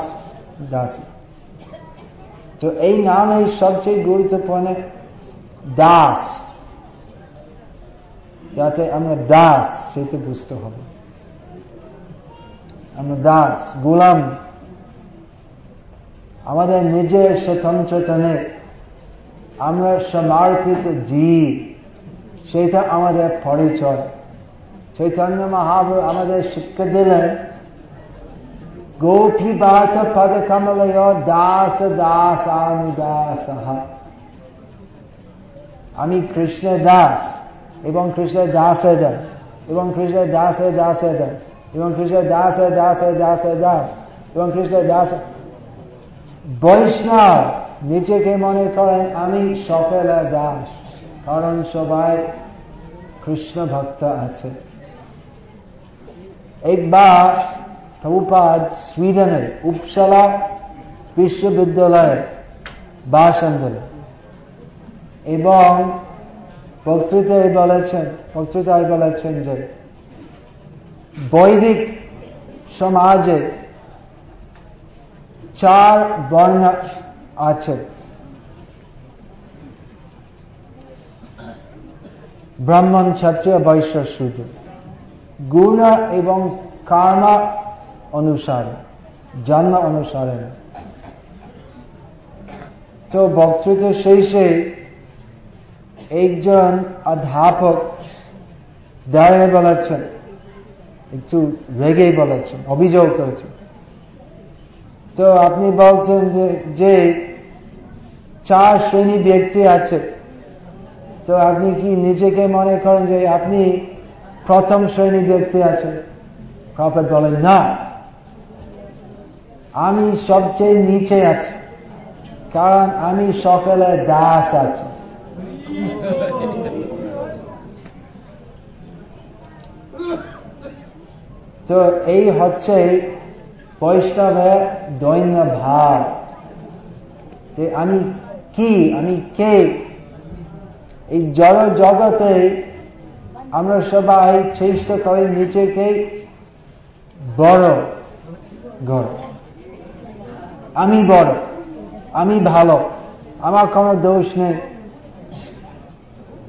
দাসী। তো এই নামে সবচেয়ে গুরুত্বপূর্ণ দাস। যাতে আমরা দাস সেটা বুঝতে হবে। আমরা দাস, গোলাম আমাদের নিজের স্বতন্ত্রতা নেই আমরা সমর্পিত জীব সেটা আমাদের পরিচয়। চৈতন্য মহাপ্রভু আমাদের শিক্ষা দিলেন, গোপী বাত পদ কমলয় দাস দাস। অনুদাস আমি কৃষ্ণ দাস এবং কৃষ্ণ দাসে দাস এবং কৃষ্ণ দাসে দাসে দাস এবং কৃষ্ণ দাসে দাসে দাসে দাস এবং কৃষ্ণ দাস বৈষ্ণব, নিজেকে মনে করেন, আমি সকলে দাস। কারণ সবাই কৃষ্ণ ভক্ত আছে। একবার প্রভুপাদ সুইডেনের উপসালা বিশ্ববিদ্যালয়ের বাসন্দলে এবং বক্তৃতায় বলেছেন বক্তৃতায় বলেছেন যে বৈদিক সমাজে চার বর্ণ আছে। ব্রাহ্মণ ক্ষত্রিয় বৈশ্য শূদ্র গুণ এবং কর্ম অনুসারে, জন্ম অনুসারে। তো বক্তৃতা শেষে একজন অধ্যাপক দাঁড়িয়ে বলেছেন, একটু রেগে বলেছেন, অভিযোগ করেছেন। তো আপনি বলছেন যে চার শ্রেণি ব্যক্তি আছে, তো আপনি কি নিজেকে মনে করেন যে আপনি প্রথম শ্রেণি ব্যক্তি আছেন? প্রফেট বলেন, না। আমি সবচেয়ে নিচে আছি, কারণ আমি সকলের দাস আছি। তো এই হচ্ছে বৈষ্ণবের দৈন্য ভাব যে আমি কি, আমি কে? এই জড় জগতে আমরা সবাই চেষ্টা করি নিজেকে বড় ঘর। আমি বড়, আমি ভালো, আমার কোনো দোষ নেই।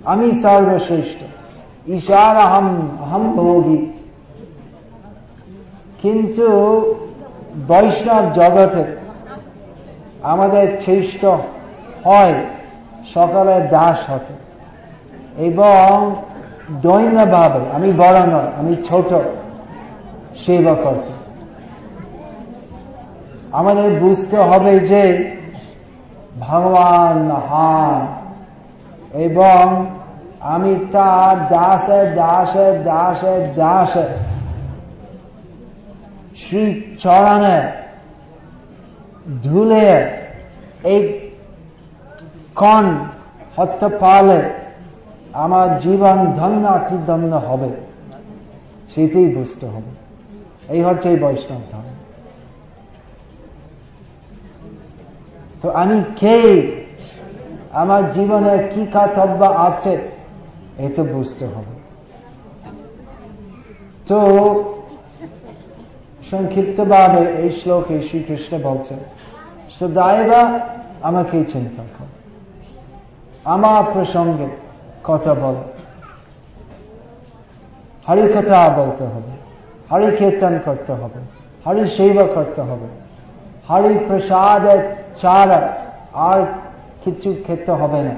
আমি সর্বশ্রেষ্ঠ। ঈশার আহম আহম ভোগী কিন্তু বৈষ্ণব জগতে আমাদের চেষ্ট হয় সকালের দাস হতে। এবং দৈন্যভাবে, আমি বড় নয়, আমি ছোট সেবা করতে। আমাদের বুঝতে হবে যে ভগবান হান এবং আমি তার দাসে দাসে দাসে দাসে শ্রী চরণে ধুলে এই কণ হত্যা পালে আমার জীবন ধন্য অতিদন্য হবে। সেটাই বুঝতে হবে। এই হচ্ছে এই বৈষ্ণব ধর্ম। তো আমি কে? আমার জীবনে কি কর্তব্য আছে? এটা বুঝতে হবে। তো সংক্ষিপ্তভাবে এই শ্লোকে শ্রীকৃষ্ণ বলছেন, সদাইবা আমাকে চিন্তা কর। আমার প্রসঙ্গে কথা বল। হরি কথা বলতে হবে হরি কীর্তন করতে হবে হরি সেবা করতে হবে। হরি প্রসাদের ছাড়া আর কিছু খেতে হবে না।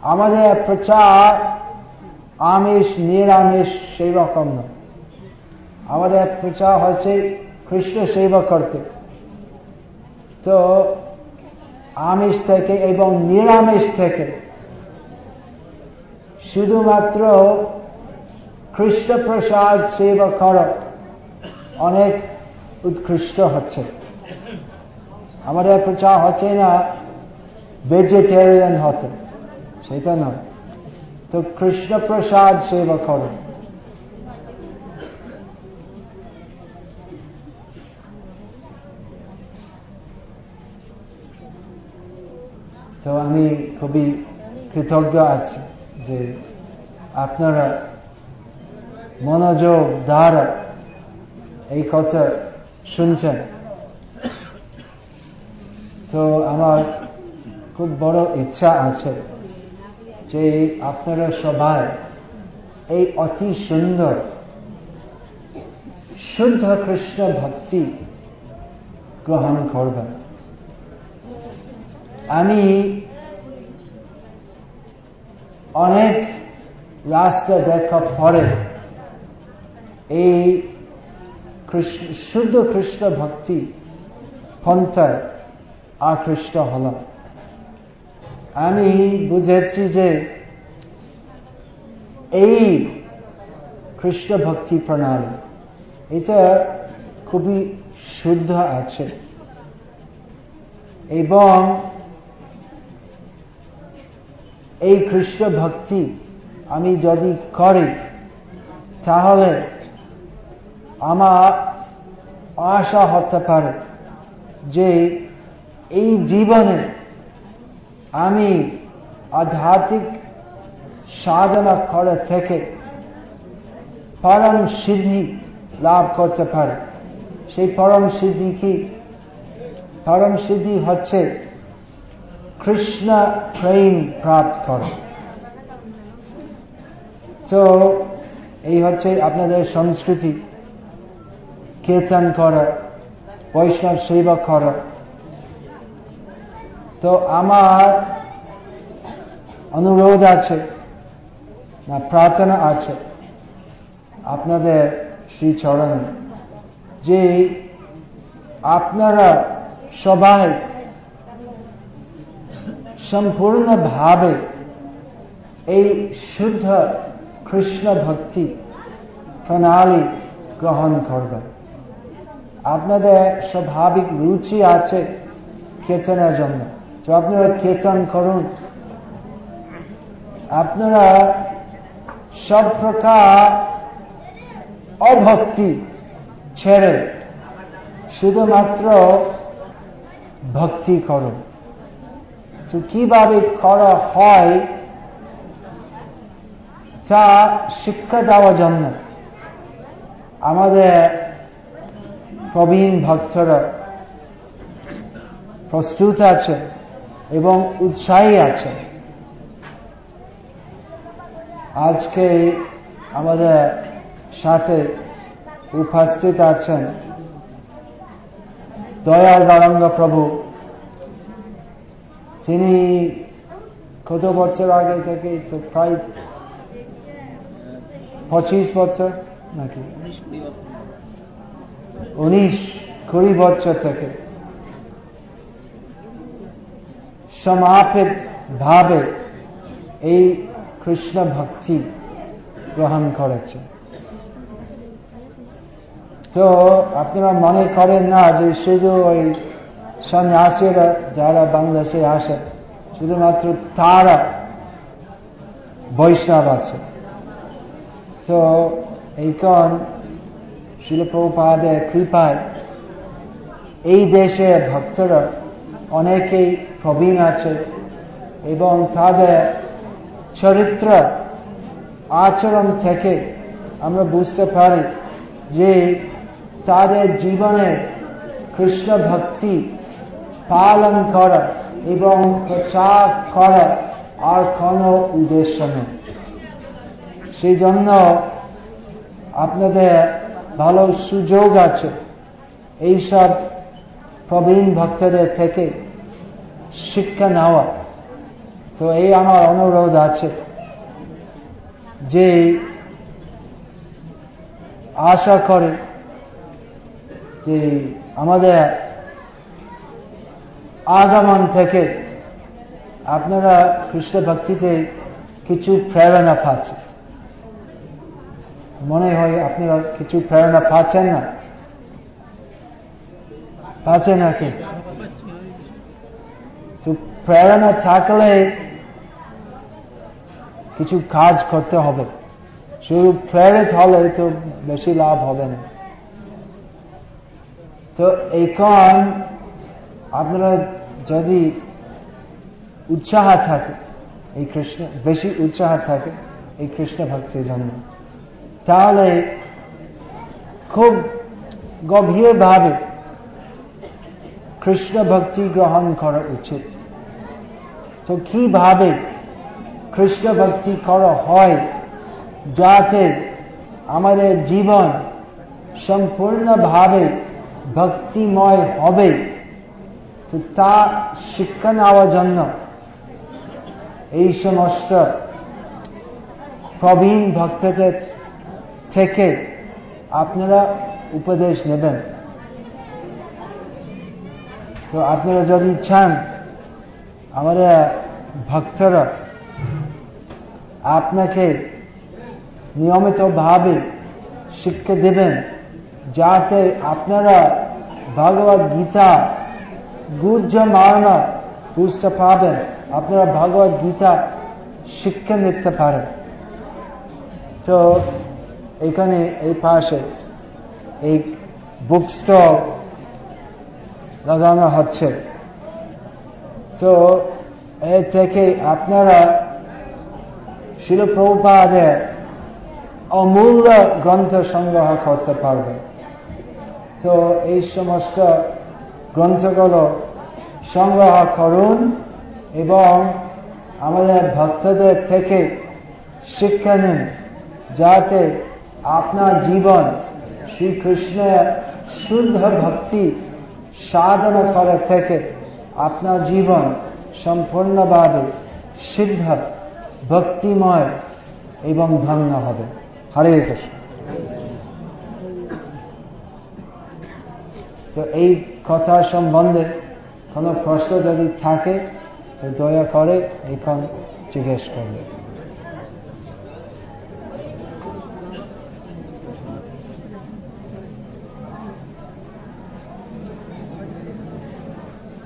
আমাদের প্রচার আমিষ, নিরামিষ সেই রকম না। আমাদের প্রচার হচ্ছে কৃষ্ণ সেবা করতে। তো আমিষ থেকে এবং নিরামিষ থেকে শুধুমাত্র কৃষ্ণ প্রসাদ সেবা করা অনেক উৎকৃষ্ট হচ্ছে। আমাদের প্রচার হচ্ছে না ভেজিটেরিয়ান হতে। সেটা নয়। তো কৃষ্ণ প্রসাদ সেবা করো। তো আমি খুবই কৃতজ্ঞ আছি যে আপনারা মনোযোগ দ্বারা এই কথা শুনছেন। তো আমার খুব বড় ইচ্ছা আছে যে আপনারা সবাই এই অতি সুন্দর, শুদ্ধ কৃষ্ণ ভক্তি গ্রহণ করবেন। আমি অনেক রাস্তা দেখা পরে এই শুদ্ধ কৃষ্ণ ভক্তি পন্থায় আকৃষ্ট হলাম। আমি বুঝেছি যে এই কৃষ্ণ ভক্তি প্রণালী, এটা খুবই শুদ্ধ আছে। এবং এই কৃষ্ণ ভক্তি আমি যদি করি, তাহলে আমার আশা হতে পারে যে এই জীবনে আমি আধ্যাত্মিক সাধনা করে থেকে পরম সিদ্ধি লাভ করতে পারে। সেই পরম সিদ্ধি কি? পরম সিদ্ধি হচ্ছে কৃষ্ণ প্রেম প্রাপ্ত করা তো এই হচ্ছে আপনাদের সংস্কৃতি। কীর্তন করা, বৈষ্ণব সেবা করা। তো আমার অনুরোধ আছে, না, প্রার্থনা আছে, আপনাদের শ্রীচরণে যে আপনারা সবাই সম্পূর্ণভাবে এই শুদ্ধ কৃষ্ণ ভক্তি প্রণালী গ্রহণ করবেন আপনাদের স্বাভাবিক রুচি আছে কেতনের জন্য। তো আপনারা কেতন করুন। আপনারা সব প্রকার অভক্তি ছেড়ে শুধুমাত্র ভক্তি করুন। তো কীভাবে করা হয়, তা শিক্ষা দেওয়ার জন্য আমাদের প্রবীণ ভক্তরা প্রস্তুত আছে এবং উৎসাহী আছে। আজকে আমাদের সাথে উপস্থিত আছেন দয়াল গরঙ্গ প্রভু তিনি কত বছর আগে থেকে তো প্রায় পঁচিশ বছর নাকি? উনিশ কুড়ি বছর থেকে সমাপিত ভাবে এই কৃষ্ণ ভক্তি গ্রহণ করেছে। তো আপনারা মনে করেন না যে শুধু ওই সন্ন্যাসীরা, যারা বাংলাদেশে আসে, শুধুমাত্র তারা বৈষ্ণব আছে। তো এইখন শিলপ্রপাদের কৃপায় এই দেশে ভক্তরা অনেকেই প্রবীণ আছে এবং তাদের চরিত্র আচরণ থেকে আমরা বুঝতে পারি যে তাদের জীবনে কৃষ্ণ ভক্তি পালন করা এবং প্রচার করা আর কোনো উদ্দেশ্য নেই। সেই জন্য আপনাদের ভালো সুযোগ আছে এইসব প্রবীণ ভক্তদের থেকে শিক্ষা নেওয়া। তো এই আমার অনুরোধ আছে যে আশা করে যে আমাদের আগমন থেকে আপনারা কৃষ্ণ ভক্তিতে কিছু প্রেরণা পাচ্ছেন। মনে হয় আপনারা কিছু প্রেরণা পাচ্ছেন না? পাচ্ছেন নাকি তো প্রেরণা থাকলে কিছু কাজ করতে হবে। শুধু প্রেরিত হলে তো বেশি লাভ হবে না। তো এখন আপনারা যদি উৎসাহ থাকে, এই কৃষ্ণ, বেশি উৎসাহ থাকে, এই কৃষ্ণ ভক্তির জন্য, তাহলে খুব গভীরভাবে কৃষ্ণ ভক্তি গ্রহণ করা উচিত। তো কীভাবে কৃষ্ণ ভক্তি করা হয়, যাতে আমাদের জীবন সম্পূর্ণভাবে ভক্তিময় হবে? তো তা শিক্ষা নেওয়ার জন্য। এই সমস্ত প্রবীণ ভক্তদের থেকে আপনারা উপদেশ নেবেন। তো আপনারা যদি চান, আমাদের ভক্তরা আপনাকে নিয়মিতভাবে শিক্ষা দেবেন, যাতে আপনারা ভগবত গীতা গুজ্জ মার্ম বুঝতে পাবেন। আপনারা ভগবত গীতা শিক্ষা নিতে পারেন। তো এখানে এই পাশে এই বুক স্টল লাগানো হচ্ছে। তো এ থেকে আপনারা শিলপ্রপাদের অমূল্য গ্রন্থ সংগ্রহ করতে পারবেন। তো এই সমস্ত গ্রন্থগুলো সংগ্রহ করুন এবং আমাদের ভক্তদের থেকে শিক্ষা নিন যাতে আপনার জীবন শ্রীকৃষ্ণের শুদ্ধ ভক্তি সাধনা করা থেকে আপনার জীবন সম্পূর্ণভাবে সিদ্ধ, ভক্তিময় এবং ধন্য হবে। হরে কৃষ্ণ। তো এই কথা সম্বন্ধে কোনো প্রশ্ন যদি থাকে, তো দয়া করে এখন জিজ্ঞেস করবে।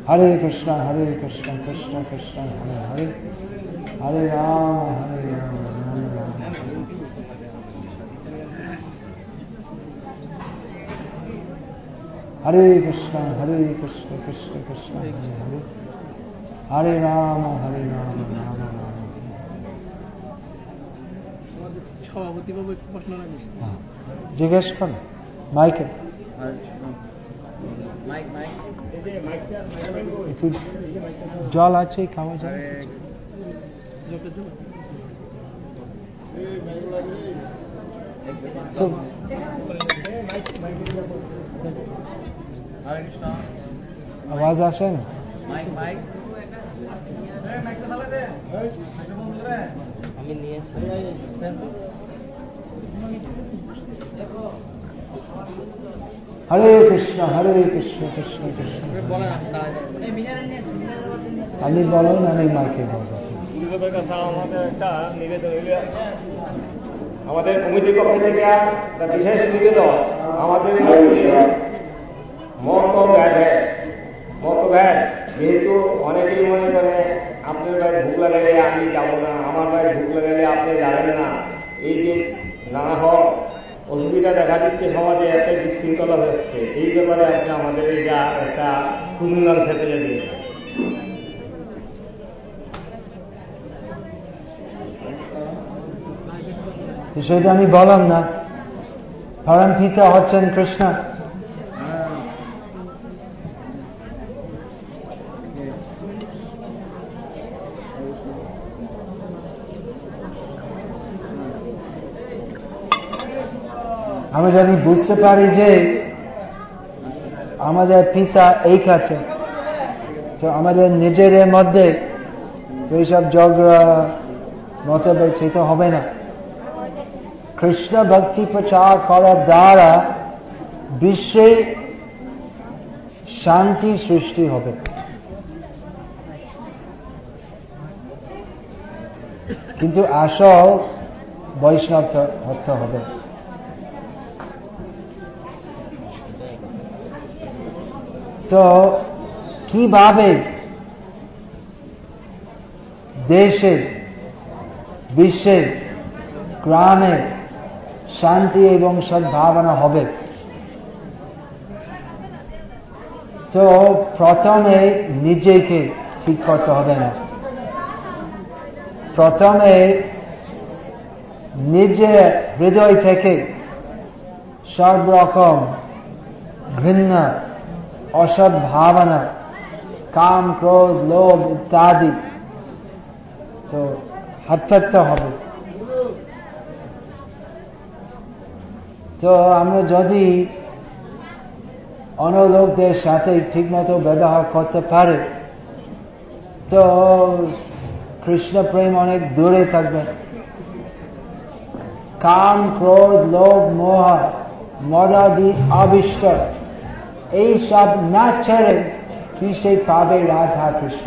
হরে কৃষ্ণ হরে কৃষ্ণ কৃষ্ণ কৃষ্ণ, হরে হরে হরে রাম হরে রাম। হরে কৃষ্ণ হরে কৃষ্ণ কৃষ্ণ কৃষ্ণ হরে হরে। হরে রাম হরে রাম রাম রাম সভাপতি বাবু একটু প্রশ্ন রাখি হ্যাঁ, জিজ্ঞেস করুন মাইকে। জল আছে খাওয়া যায়। তো আমি হরে কৃষ্ণ হরে কৃষ্ণ কৃষ্ণ কৃষ্ণ। আমি বলুন আমি মাইকে বলব। একটা নিবেদন আমাদের কমিটি পক্ষ থেকে একটা বিশেষ নিবেদন। আমাদের মত ব্যাট মত ব্যাট যেহেতু অনেকেই মনে করে, আপনার ভাই ভুক লাগাইলে আমি যাব না, আমার ভাই ভুক লাগাইলে আপনি যাবেন না। এই যে নানা হোক অসুবিধা দেখা দিচ্ছে সমাজে, একটা বিশৃঙ্খলা হচ্ছে। এই ব্যাপারে আপনি আমাদের যা একটা সুন্দর ক্ষেত্রে দিন তো সেটা আমি বললাম না। পরম পিতা হচ্ছেন কৃষ্ণ। আমরা যদি বুঝতে পারি যে আমাদের পিতা এই কাছে। তো আমাদের নিজের মধ্যে তো এইসব ঝগড়া, মতভেদ সেটা হবে না। কৃষ্ণ ভক্তি প্রচার করার দ্বারা বিশ্বে শান্তি সৃষ্টি হবে। কিন্তু আসল বৈষ্ণব হতে হবে। তো কীভাবে দেশে, বিশ্বে, গ্রামে শান্তি এবং সদ্ভাবনা হবে। তো প্রথমে নিজেকে ঠিক করতে হবে না। প্রথমে নিজের হৃদয় থেকে সব রকম ঘৃণা অসৎ ভাবনা কাম, ক্রোধ, লোভ ইত্যাদি তো হাত হবে। তো আমরা যদি অন্য লোকদের সাথে ঠিকমতো ব্যবহার করতে পারে, তো কৃষ্ণ প্রেম অনেক দূরে থাকবে। কাম, ক্রোধ, লোভ, মোহ মদাদি আবিষ্ট, এই সব না ছেড়ে কি সে পাবে রাধা কৃষ্ণ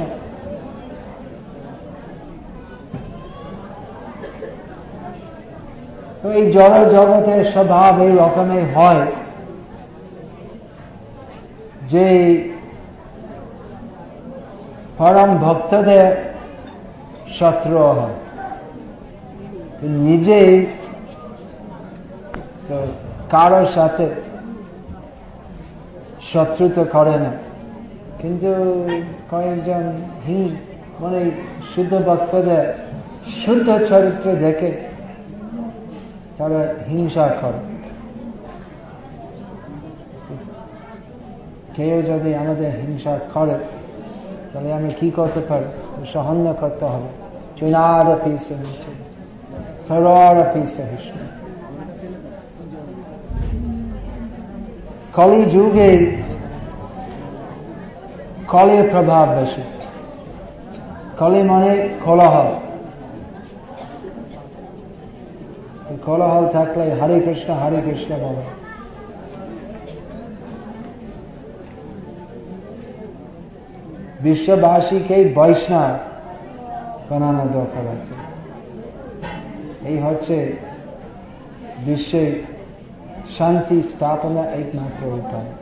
তো এই জড় জগতের স্বভাব এই রকমের হয় যে পরম ভক্তদের শত্রু হয়। নিজেই তো কারোর সাথে শত্রু তো করে না। কিন্তু কয়েকজন হিং মানে শুদ্ধ ভক্তদের শুদ্ধ চরিত্র দেখে তারা হিংসা করে। কেউ যদি আমাদের হিংসা করে, তাহলে আমি কি করতে পারি? সহন করতে হবে। চুনারপি সহিষ্ণু। সহিষ্ণু। কলি যুগে কলের প্রভাব বেশি। কলি মানে কোলাহল। কোলাহল থাকলে হরে কৃষ্ণ হরে কৃষ্ণ বলে। বিশ্ববাসীকে বৈষ্ণব বানানো দরকার আছে। এই হচ্ছে বিশ্বে শান্তি স্থাপনা একমাত্র উপায়।